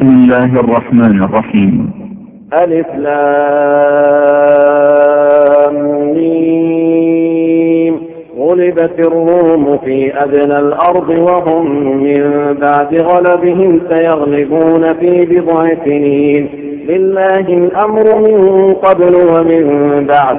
بسم الله الرحمن الرحيم. ألف لام غلبت الروم في أدنى الأرض وهم من بعد غلبهم سيغلبون في بضع سنين. لله الأمر من قبل ومن بعد.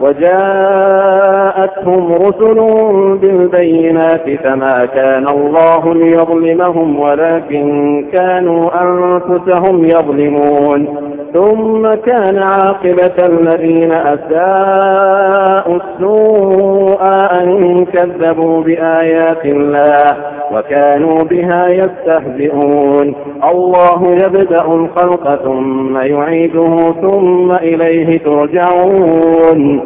وجاءتهم رسل بالبينات فما كان الله ليظلمهم ولكن كانوا أنفسهم يظلمون. ثم كان عاقبة الذين أساءوا السوء أن كذبوا بآيات الله وكانوا بها يستهزئون. الله يبدأ الخلق ثم يعيده ثم إليه ترجعون.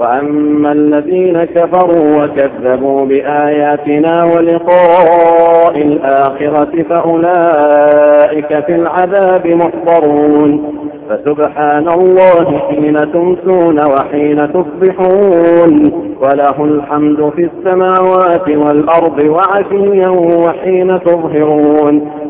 وأما الذين كفروا وكذبوا بآياتنا ولقاء الآخرة فأولئك في العذاب محضرون فسبحان الله حين تمسون وحين تصبحون وله الحمد في السماوات والأرض وعشيا وحين تظهرون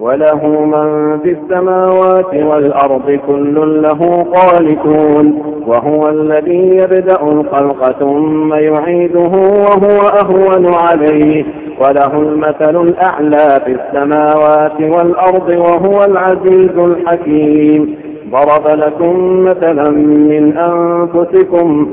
وله من في السماوات والأرض كل له قانتون وهو الذي يبدأ الخلق ثم يعيده وهو أهون عليه وله المثل الأعلى في السماوات والأرض وهو العزيز الحكيم. ضرب لكم مثلا من أنفسكم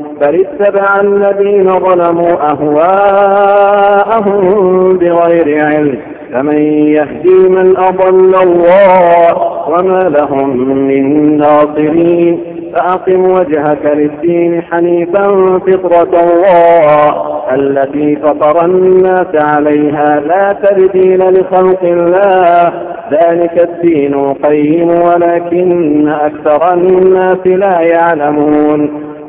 بل اتبع الذين ظلموا أهواءهم بغير علم فمن يهدي من أضل الله وما لهم من ناصرين فأقم وجهك للدين حنيفا فطرة الله التي فطر الناس عليها لا تبديل لخلق الله ذلك الدين القيم ولكن أكثر الناس لا يعلمون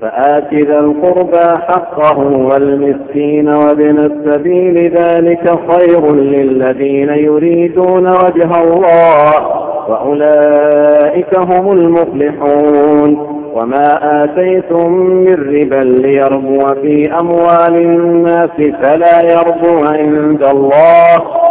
فآت ذا القربى حقه والمسكين وابن السبيل ذلك خير للذين يريدون وجه الله وأولئك هم المفلحون وما آتيتم من ربا ليربو في أموال الناس فلا يربو عند الله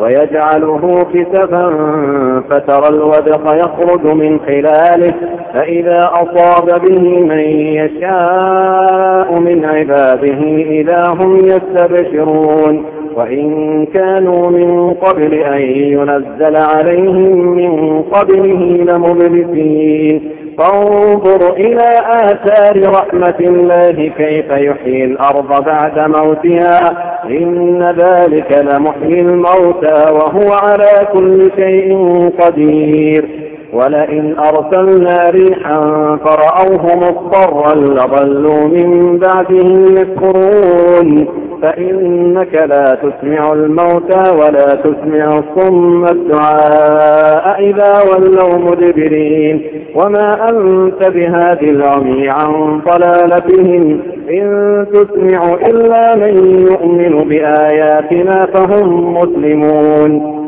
ويجعله كسفا فترى الودق يخرج من خلاله فإذا أصاب به من يشاء من عباده إذا هم يستبشرون. وإن كانوا من قبل أن ينزل عليهم من قبله لمبلسين. فانظر إلى آثار رحمة الله كيف يحيي الأرض بعد موتها. إن ذلك لمحيي الموتى وهو على كل شيء قدير. ولئن أرسلنا ريحا فرأوه مضطرا لظلوا من بعده يكفرون. فإنك لا تسمع الموتى ولا تسمع الصم الدعاء إذا ولوا مدبرين. وما أنت بهاد العمي عن ضلالتهم. إن تسمع إلا من يؤمن بآياتنا فهم مسلمون.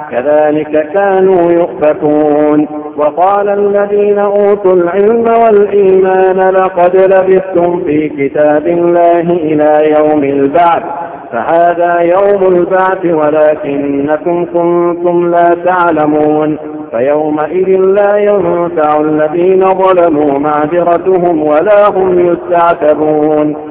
كذلك كانوا يؤفكون. وقال الذين أوتوا العلم والإيمان لقد لبثتم في كتاب الله إلى يوم البعث فهذا يوم البعث ولكنكم كنتم لا تعلمون. فيومئذ لا ينفع الذين ظلموا معذرتهم ولا هم يستعتبون.